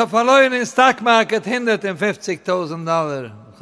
habe verloren in Stock Market 150.000 Dollar.